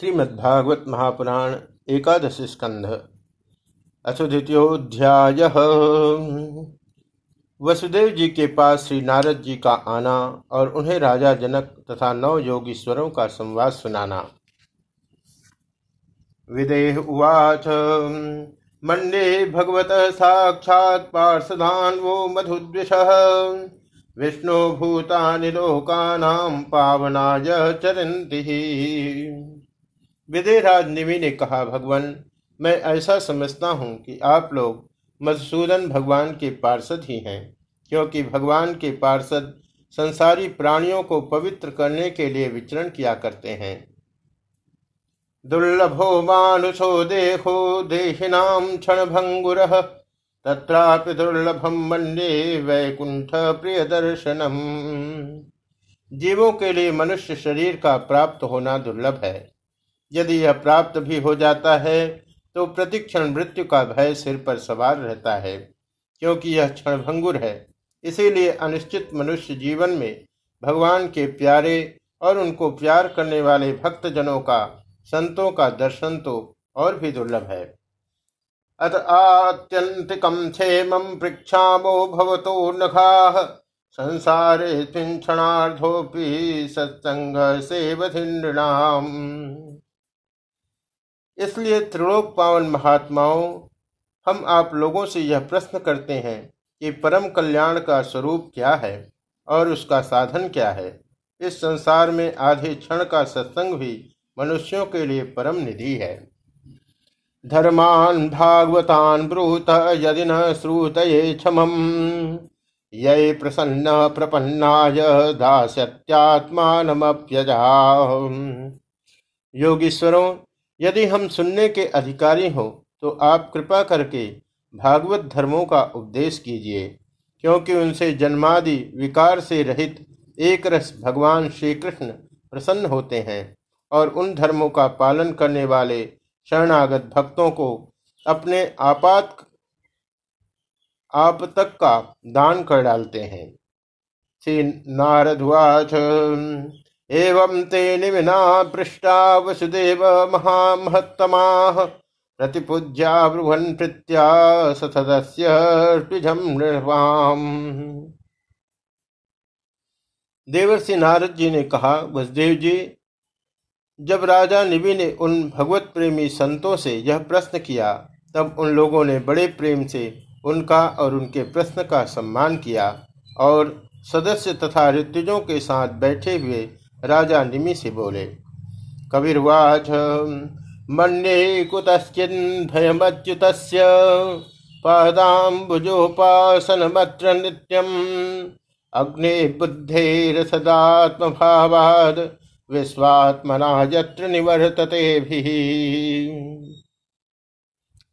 श्रीमद्भागवत महापुराण एकादश स्कंध अशुद्वितीयोध्याय वसुदेव जी के पास श्री नारद जी का आना और उन्हें राजा जनक तथा नौ योगीश्वरों का संवाद सुनाना। विदेह उवाच मंडे भगवत साक्षात् पार्षदान वो मधुद्विष। विष्णु भूतानि लोकानां पावनाय चरन्ति। विदयराज निवि ने कहा, भगवान, मैं ऐसा समझता हूँ कि आप लोग मधुसूदन भगवान के पार्षद ही हैं, क्योंकि भगवान के पार्षद संसारी प्राणियों को पवित्र करने के लिए विचरण किया करते हैं। दुर्लभो मानुषो देहो देहिनाम क्षण भंगुर तत्रापि दुर्लभम मंडे वैकुंठ प्रिय दर्शनम जीवों के लिए मनुष्य शरीर का प्राप्त होना दुर्लभ है। यदि यह प्राप्त भी हो जाता है तो प्रतिक्षण मृत्यु का भय सिर पर सवार रहता है, क्योंकि यह क्षणभंगुर है। इसीलिए अनिश्चित मनुष्य जीवन में भगवान के प्यारे और उनको प्यार करने वाले भक्त जनों का, संतों का दर्शन तो और भी दुर्लभ है। अत आत्यंतिकम क्षेम पृक्षामो भवतो नखा, संसारे सत्संग सेवधिन्नाम इसलिए त्रिलोक पावन महात्माओं, हम आप लोगों से यह प्रश्न करते हैं कि परम कल्याण का स्वरूप क्या है और उसका साधन क्या है? इस संसार में आधे क्षण का सत्संग भी मनुष्यों के लिए परम निधि है। धर्मान भागवतान ब्रूत यदि न श्रुत क्षम ये प्रसन्न प्रपन्नाय दास्यत्यात्मानमप्यजा। योगीश्वरों यदि हम सुनने के अधिकारी हो तो आप कृपा करके भागवत धर्मों का उपदेश कीजिए, क्योंकि उनसे जन्मादि विकार से रहित एक रस भगवान श्री कृष्ण प्रसन्न होते हैं और उन धर्मों का पालन करने वाले शरणागत भक्तों को अपने आपात आप तक का दान कर डालते हैं। श्री नारदवाच एवं ते निविना पृष्ठा वसुदेव महामहत्तमा प्रतिपूज्या ब्रुवन् प्रीत्या सतदस्य देवर्षि नारद जी ने कहा, वसुदेव जी, जब राजा निवि ने उन भगवत प्रेमी संतों से यह प्रश्न किया, तब उन लोगों ने बड़े प्रेम से उनका और उनके प्रश्न का सम्मान किया और सदस्य तथा ऋतुजों के साथ बैठे हुए राजा निमि से बोले कविर्वाच मन्ये कुतश्चिन्भयमच्युत पादाम्बुजोपासनमत्र नित्यम् अग्ने बुद्धेरसदात्मभावाद् विश्वात्मना यत्र निवर्तते भी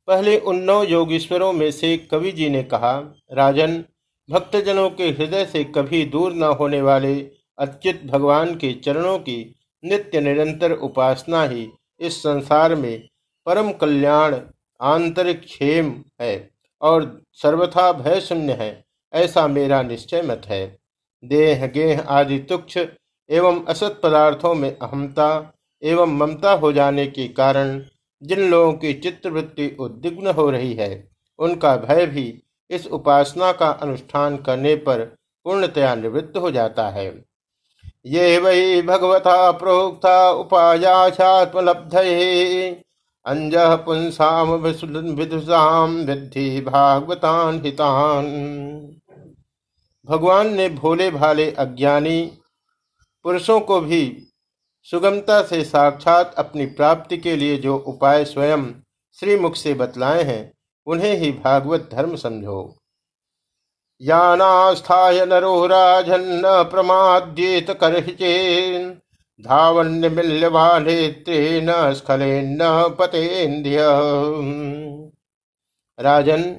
पहले उन्नौ योगीश्वरों में से कवि जी ने कहा, राजन, भक्तजनों के हृदय से कभी दूर न होने वाले अच्युत भगवान के चरणों की नित्य निरंतर उपासना ही इस संसार में परम कल्याण, आंतरिक क्षेम है और सर्वथा भय शून्य है, ऐसा मेरा निश्चय मत है। देह, गेह आदि तुक्ष एवं असत पदार्थों में अहमता एवं ममता हो जाने के कारण जिन लोगों की चित्तवृत्ति उद्विग्न हो रही है, उनका भय भी इस उपासना का अनुष्ठान करने पर पूर्णतया निवृत्त हो जाता है। ये वै भगवता प्रोक्ता उपायात्मलब्ध अंज पुंसाम विदुषाम विद्धि भागवतान हितान। भगवान ने भोले भाले अज्ञानी पुरुषों को भी सुगमता से साक्षात अपनी प्राप्ति के लिए जो उपाय स्वयं श्रीमुख से बतलाए हैं, उन्हें ही भागवत धर्म समझो। यानास्थाय नरो राजन्न प्रमाद्येत करहिचेन् धावन्यमिल्यवानेत्रेण स्खलेन्न पतेन्द्रिय। राजन,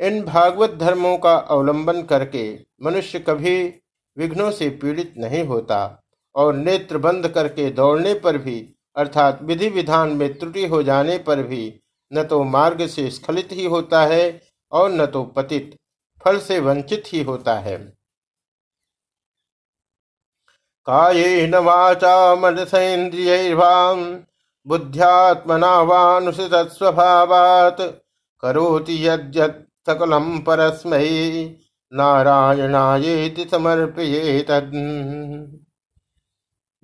इन भागवत धर्मों का अवलंबन करके मनुष्य कभी विघ्नों से पीड़ित नहीं होता और नेत्र बंद करके दौड़ने पर भी, अर्थात विधि विधान में त्रुटि हो जाने पर भी, न तो मार्ग से स्खलित ही होता है और न तो पतित फल से वंचित ही होता है। काये न वाचा मनसेन्द्रियर्वाम बुद्ध्यात्मना वानुसृतस्वभावात् करोति यद्यत् सकलं परस्मै, नारायणायेति समर्पयेत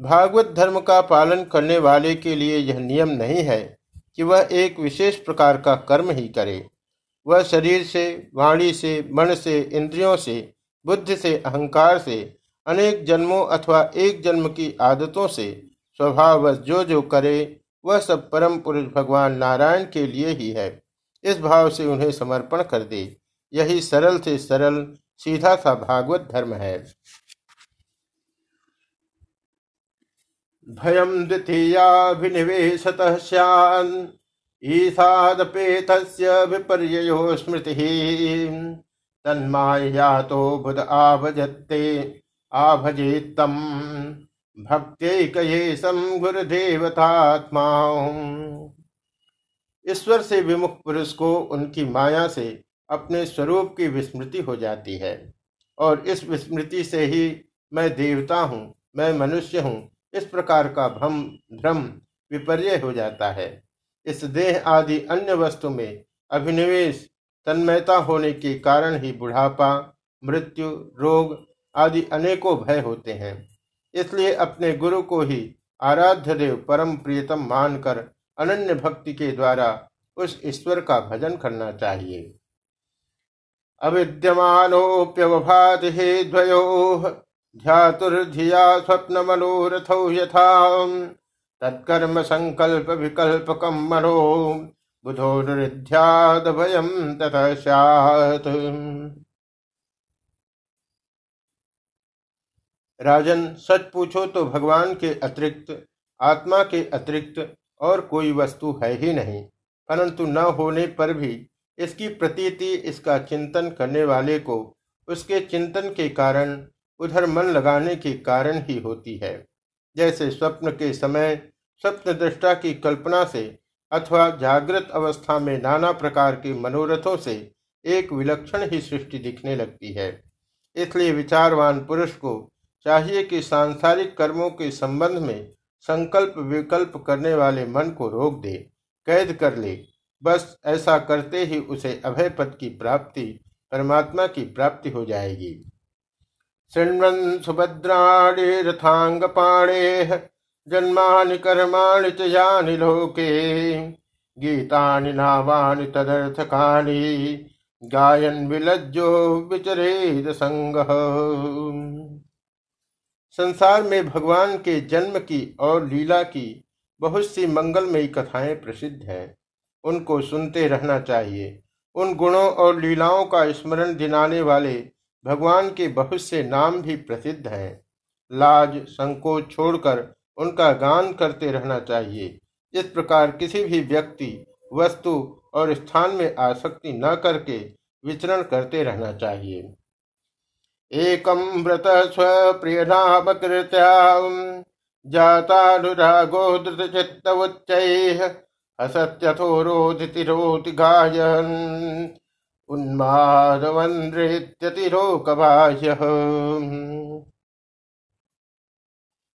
भागवत धर्म का पालन करने वाले के लिए यह नियम नहीं है कि वह एक विशेष प्रकार का कर्म ही करे। वह शरीर से, वाणी से, मन से, इंद्रियों से, बुद्धि से, अहंकार से, अनेक जन्मों अथवा एक जन्म की आदतों से स्वभाव जो जो करे, वह सब परम पुरुष भगवान नारायण के लिए ही है। इस भाव से उन्हें समर्पण कर दे। यही सरल से सरल, सीधा सा भागवत धर्म है। भयम द्वितीयाभिनिवेशत ईसादपेतस्य विपर्ययो स्मृतिः। तन्मायातो बुध आभजत्ते आभजेत्तम् भक्त्यैकयेशं गुरुदेवतात्मा। ईश्वर से विमुख पुरुष को उनकी माया से अपने स्वरूप की विस्मृति हो जाती है। और इस विस्मृति से ही मैं देवता हूँ, मैं मनुष्य हूँ, इस प्रकार का भ्रम भ्रम विपर्य हो जाता है। इस देह आदि अन्य वस्तु में अभिनिवेश, तन्मयता होने के कारण ही बुढ़ापा, मृत्यु, रोग आदि अनेकों भय होते हैं। इसलिए अपने गुरु को ही आराध्य देव परम प्रियतम मानकर अनन्य भक्ति के द्वारा उस ईश्वर का भजन करना चाहिए। अविद्यमानोप्यवभाति हे द्वयो, ध्यातुर्धिया स्वप्न मनोरथौ यथा। तत्कर्म संकल्प विकल्पकम मनो। बुधो निध्याद भयम तथा राजन, सच पूछो तो भगवान के अतिरिक्त, आत्मा के अतिरिक्त और कोई वस्तु है ही नहीं, परंतु न होने पर भी इसकी प्रतीति, इसका चिंतन करने वाले को उसके चिंतन के कारण, उधर मन लगाने के कारण ही होती है। जैसे स्वप्न के समय स्वप्न दृष्टा की कल्पना से, अथवा जागृत अवस्था में नाना प्रकार के मनोरथों से एक विलक्षण ही सृष्टि दिखने लगती है। इसलिए विचारवान पुरुष को चाहिए कि सांसारिक कर्मों के संबंध में संकल्प विकल्प करने वाले मन को रोक दे, कैद कर ले। बस ऐसा करते ही उसे अभय पद की प्राप्ति, परमात्मा की प्राप्ति हो जाएगी। शृण्वन सुभद्राणी रथांग पाणे जन्मानि कर्माणि च यानि लोके। गीतानि नावानि तदर्थकानि, गायन विलज्जो विचरेद संसार में भगवान के जन्म की और लीला की बहुत सी मंगलमयी कथाएँ प्रसिद्ध हैं। उनको सुनते रहना चाहिए। उन गुणों और लीलाओं का स्मरण दिलाने वाले भगवान के बहुत से नाम भी प्रसिद्ध हैं। लाज, संकोच छोड़कर उनका गान करते रहना चाहिए। इस प्रकार किसी भी व्यक्ति वस्तु और स्थान में आसक्ति न करके विचरण करते रहना चाहिए। एकम व्रत स्वप्रिय नाम कृत्या द्रुत चित्त उच्च असत्यथोरोधितिरोति गायन् उन्मादवन्नृत्यतिरोकबाह्यः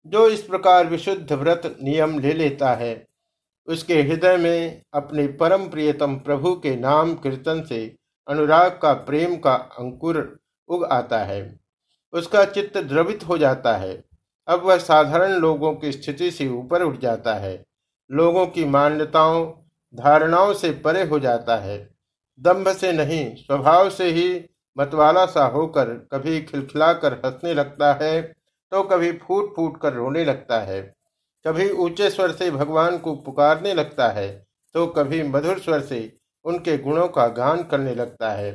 जो इस प्रकार विशुद्ध व्रत नियम ले लेता है, उसके हृदय में अपने परम प्रियतम प्रभु के नाम कीर्तन से अनुराग का प्रेम का अंकुर उग आता है। उसका चित्त द्रवित हो जाता है। अब वह साधारण लोगों की स्थिति से ऊपर उठ जाता है। लोगों की मान्यताओं, धारणाओं से परे हो जाता है। दंभ से नहीं, स्वभाव से ही मतवाला सा होकर कभी खिलखिलाकर हंसने लगता है तो कभी फूट फूट कर रोने लगता है। कभी ऊँचे स्वर से भगवान को पुकारने लगता है तो कभी मधुर स्वर से उनके गुणों का गान करने लगता है।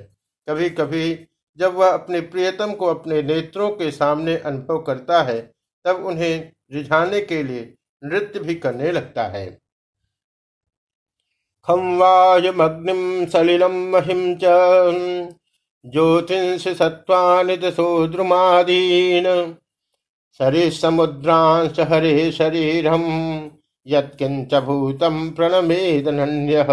कभी कभी जब वह अपने प्रियतम को अपने नेत्रों के सामने अनुभव करता है, तब उन्हें रिझाने के लिए नृत्य भी करने लगता है। खम वायुमग्निम सलिलम महिम च। ज्योतिष सत्वानि दशो द्रुमादीन सरि समुद्रांश हरे शरीरम यत्किंच भूतम प्रणमेदन्य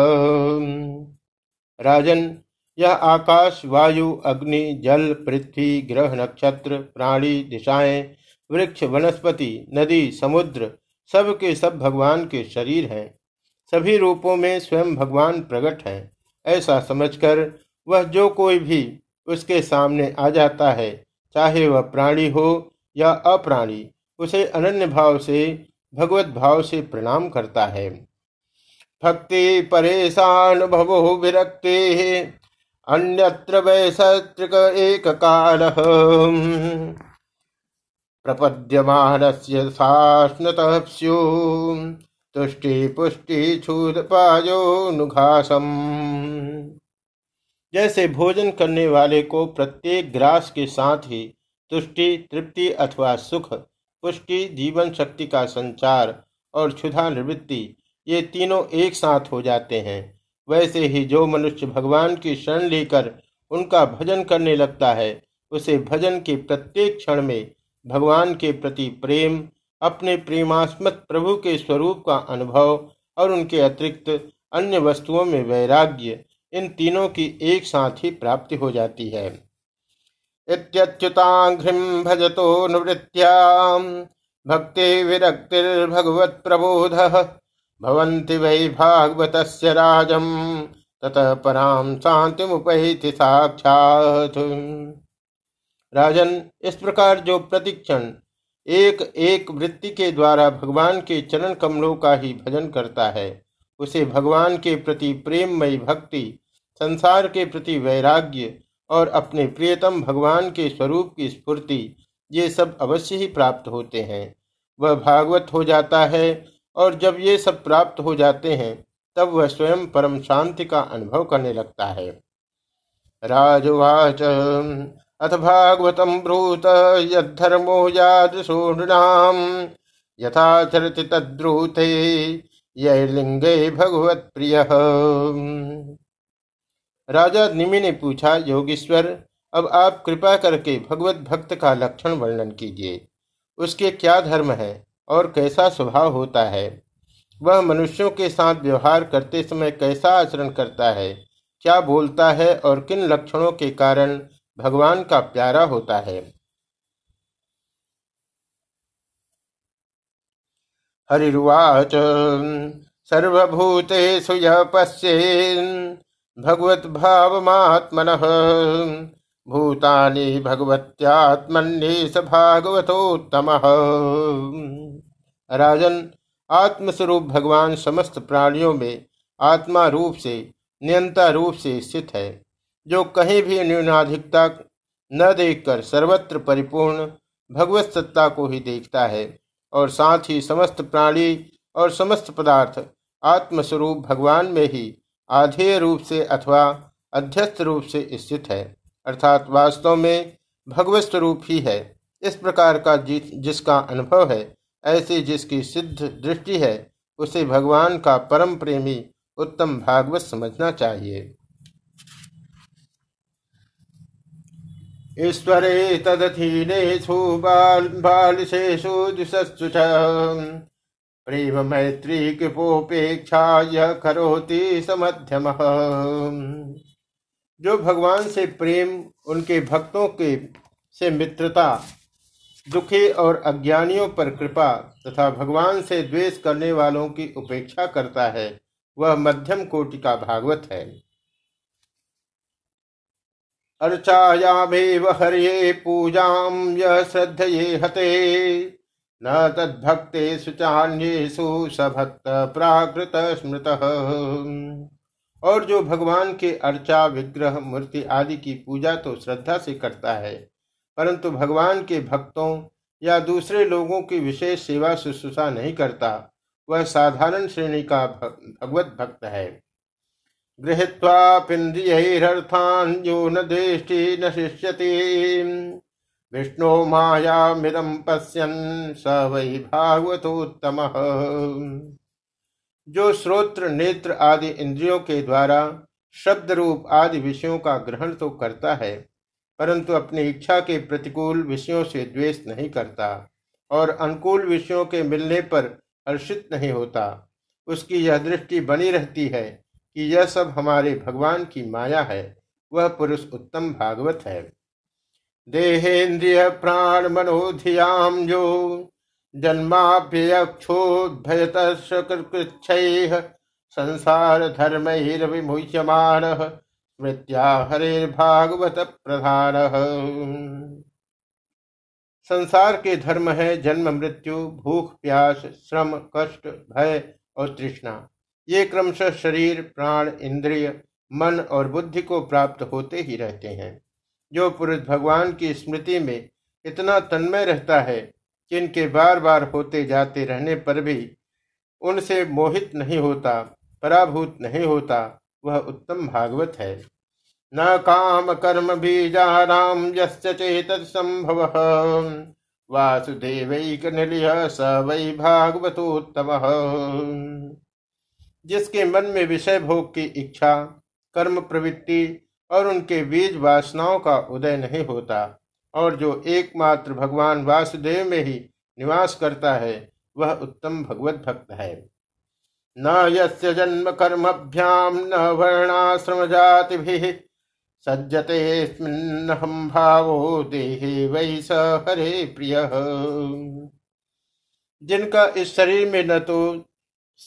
राजन यह आकाश, वायु, अग्नि, जल, पृथ्वी, ग्रह, नक्षत्र, प्राणी, दिशाएँ, वृक्ष, वनस्पति, नदी, समुद्र, सब के सब भगवान के शरीर हैं। सभी रूपों में स्वयं भगवान प्रकट हैं। ऐसा समझकर वह जो कोई भी उसके सामने आ जाता है, चाहे वह प्राणी हो या अप्राणी, उसे अनन्य भाव से, भगवत भाव से प्रणाम करता है। भक्ति परेशानुभवो विरक्ति, अन्यत्र वैसत्रिक एक काल प्रपद्यमानस्य सास्नतः तुष्टि पुष्टि छूदपायो नुघासम। जैसे भोजन करने वाले को प्रत्येक ग्रास के साथ ही तुष्टि, तृप्ति अथवा सुख, पुष्टि, जीवन शक्ति का संचार और क्षुधा निवृत्ति, ये तीनों एक साथ हो जाते हैं। वैसे ही जो मनुष्य भगवान की शरण लेकर उनका भजन करने लगता है, उसे भजन के प्रत्येक क्षण में भगवान के प्रति प्रेम अपने प्रेमास्मत प्रभु के स्वरूप का अनुभव और उनके अतिरिक्त अन्य वस्तुओं में वैराग्य, इन तीनों की एक साथ ही प्राप्ति हो जाती है। इत्युताघ्रिम भजतो निवृत्त्याम, भक्ति विरक्तिर्भगवत प्रबोध, भवन्ति वै भागवत राजम, ततः पराम शांति मुपैति साक्षात। राजन, इस प्रकार जो प्रतिक्षण एक एक वृत्ति के द्वारा भगवान के चरण कमलों का ही भजन करता है। उसे भगवान के प्रति प्रेममयी भक्ति, संसार के प्रति वैराग्य और अपने प्रियतम भगवान के स्वरूप की स्फूर्ति, ये सब अवश्य ही प्राप्त होते हैं। वह भागवत हो जाता है और जब ये सब प्राप्त हो जाते हैं, तब वह स्वयं परम शांति का अनुभव करने लगता है। राजवाच अथ भागवतम ब्रूत यधर्मो यादृशूणाम यथाचरति तद्रूते यलिंगे भगवत प्रिय राजा निमि ने पूछा, योगीश्वर, अब आप कृपा करके भगवत भक्त का लक्षण वर्णन कीजिए। उसके क्या धर्म है और कैसा स्वभाव होता है? वह मनुष्यों के साथ व्यवहार करते समय कैसा आचरण करता है? क्या बोलता है और किन लक्षणों के कारण भगवान का प्यारा होता है। हरिवाच सर्वभूतेषु यः पश्येन् भगवत भावमात्मन भूतानि भगवत्यात्मन्ये स भागवतोत्तम। राजन, आत्मस्वरूप भगवान समस्त प्राणियों में आत्मा रूप से, नियंता रूप से स्थित है। जो कहीं भी न्यूनाधिकता न देखकर सर्वत्र परिपूर्ण भगवत सत्ता को ही देखता है और साथ ही समस्त प्राणी और समस्त पदार्थ आत्मस्वरूप भगवान में ही आधेय रूप से अथवा अध्यस्त रूप से स्थित है, अर्थात वास्तव में भगवत स्वरूप ही है। इस प्रकार का जिसका अनुभव है, ऐसी जिसकी सिद्ध दृष्टि है, उसे भगवान का परम प्रेमी उत्तम भागवत समझना चाहिए। ईश्वरे तदधीनेषु बाल बालिशेषु दिशस्सु च। प्रेम मैत्री कृपोपेक्षा यह करोति समध्यम। जो भगवान से प्रेम, उनके भक्तों के से मित्रता, दुखी और अज्ञानियों पर कृपा तथा भगवान से द्वेष करने वालों की उपेक्षा करता है, वह मध्यम कोटि का भागवत है। अर्चायामेव हरे पूजां यः श्रद्धये हते। न तद्भक्तेषु चान्येषु सभक्त प्राकृत स्मृत। और जो भगवान के अर्चा, विग्रह, मूर्ति आदि की पूजा तो श्रद्धा से करता है, परंतु भगवान के भक्तों या दूसरे लोगों की विशेष सेवा शुश्रूषा नहीं करता, वह साधारण श्रेणी का भगवत भक्त है। गृहीत्वापिन्द्रियैरर्थान् यो न दृष्टि न शिष्यति। विष्णु मायामिदं पश्यन् स वै भागवतोत्तम। जो श्रोत्र, नेत्र आदि इंद्रियों के द्वारा शब्द रूप आदि विषयों का ग्रहण तो करता है, परंतु अपनी इच्छा के प्रतिकूल विषयों से द्वेष नहीं करता और अनुकूल विषयों के मिलने पर हर्षित नहीं होता। उसकी यह दृष्टि बनी रहती है कि यह सब हमारे भगवान की माया है, वह पुरुष उत्तम भागवत है। देहेन्द्रिय प्राण मनोधियाम जो जन्माभ्यक्षोद्भयतकृच्छैः संसार धर्म धर्मैर्विमुह्यमान स्मृत्या हरेर्भागवत प्रधान संसार के धर्म है जन्म, मृत्यु, भूख, प्यास, श्रम, कष्ट, भय और तृष्णा। ये क्रमशः शरीर, प्राण, इंद्रिय, मन और बुद्धि को प्राप्त होते ही रहते हैं। जो पुरुष भगवान की स्मृति में इतना तन्मय रहता है कि इनके बार बार होते जाते रहने पर भी उनसे मोहित नहीं होता, पराभूत नहीं होता, वह उत्तम भागवत है। न काम कर्म बीजानाम यश्चेत संभव। वासुदेवैक निलय स वै भागवतोत्तम। जिसके मन में विषय भोग की इच्छा, कर्म प्रवृत्ति और उनके बीज वासनाओं का उदय नहीं होता, और जो एकमात्र भगवान वासुदेव में ही निवास करता है, वह उत्तम भगवत भक्त है। न यस्य जन्म कर्मभ्याम न वर्णाश्रम जाति सज्जते हम भावो देहे वही स हरे प्रिय। जिनका इस शरीर में न तो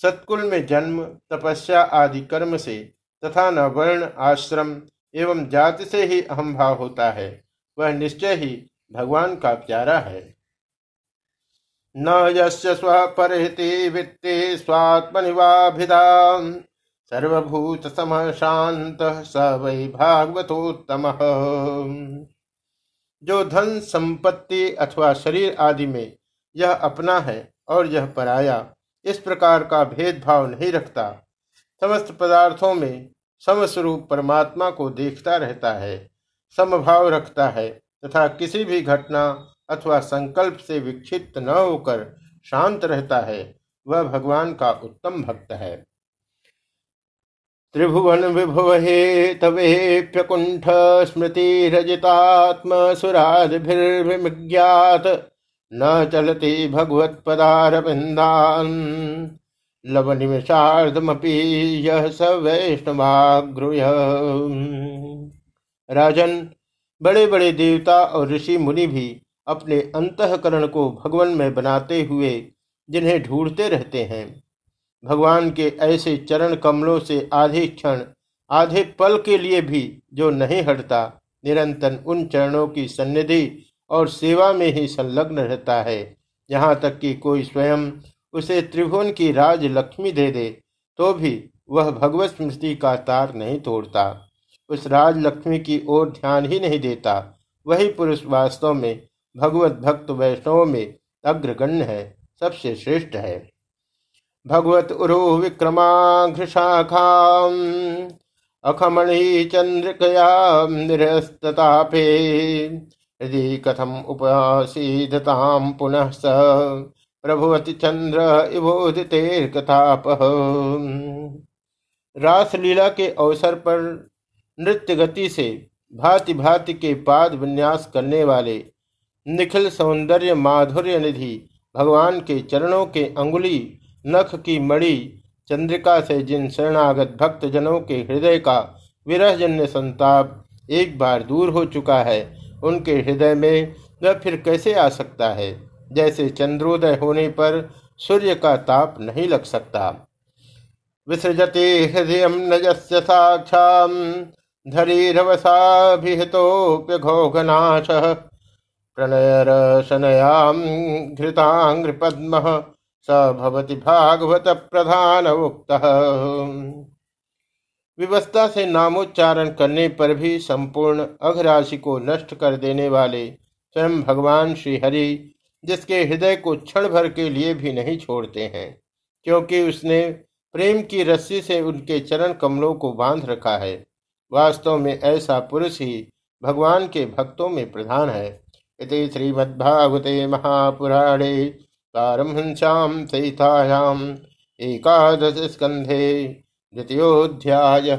सत्कुल में जन्म, तपस्या आदि कर्म से तथा न वर्ण, आश्रम एवं जाति से ही अहम भाव होता है। वह निश्चय ही भगवान का प्यारा है। न यस्य स्वपरहिति वित्ते स्वात्मनिवाभिधा सर्वभूत शांत स वै भागवतोत्तम। जो धन, संपत्ति अथवा शरीर आदि में यह अपना है और यह पराया इस प्रकार का भेदभाव नहीं रखता। समस्त पदार्थों में समस्वरूप परमात्मा को देखता रहता है, समभाव रखता है, तथा किसी भी घटना अथवा संकल्प से विक्षिप्त न होकर शांत रहता है, वह भगवान का उत्तम भक्त है। त्रिभुवन विभुवहे तवेप्यकुंठ स्मृति रजितात्म सुरादिभिर्विज्ञात न चलते भगवत्पदारविन्दान्। लवनिमिषार्धमपि यह स वैष्णवाग्रुय राजन बड़े बड़े देवता और ऋषि मुनि भी अपने अंतकरण को भगवान में बनाते हुए जिन्हें ढूंढते रहते हैं। भगवान के ऐसे चरण कमलों से आधे क्षण, आधे पल के लिए भी जो नहीं हटता, निरंतर उन चरणों की सन्निधि और सेवा में ही संलग्न रहता है। यहाँ तक कि कोई स्वयं उसे त्रिभुवन की राज लक्ष्मी दे दे तो भी वह भगवत स्मृति का तार नहीं तोड़ता। उस राज लक्ष्मी की ओर ध्यान ही नहीं देता। वही पुरुष वास्तव में भगवत भक्त वैष्णव में अग्रगण्य है, सबसे श्रेष्ठ है। भगवत उरो विक्रमाघ्रशाखा अखमणी चंद्रिकया निरस्ततापे। यदि कथम उपासीदताम पुनः स प्रभुवति चंद्र इवोदितेर्कथाप रासलीला के अवसर पर नृत्य गति से भांति भांति के पाद विन्यास करने वाले निखिल सौंदर्य माधुर्य निधि भगवान के चरणों के अंगुली नख की मणि चंद्रिका से जिन शरणागत भक्त जनों के हृदय का विरहजन्य संताप एक बार दूर हो चुका है उनके हृदय में वह फिर कैसे आ सकता है? जैसे चंद्रोदय होने पर सूर्य का ताप नहीं लग सकता। विसृजते हृदय नजस्य साक्षा धरीरवसाभिहितोप्यघोघनाश प्रणयरशनयां घृताङ्घ्रिपद्मः, स भवति भागवत प्रधान उक्त विवस्था से नामोच्चारण करने पर भी संपूर्ण अघराशि को नष्ट कर देने वाले स्वयं भगवान श्री हरि जिसके हृदय को क्षण भर के लिए भी नहीं छोड़ते हैं, क्योंकि उसने प्रेम की रस्सी से उनके चरण कमलों को बाँध रखा है। वास्तव में ऐसा पुरुष ही भगवान के भक्तों में प्रधान है। इति श्रीमद्भागवते महापुराणे पारमहंस्याम सहितायाम एकादश स्कंधे द्वितीयोऽध्यायः।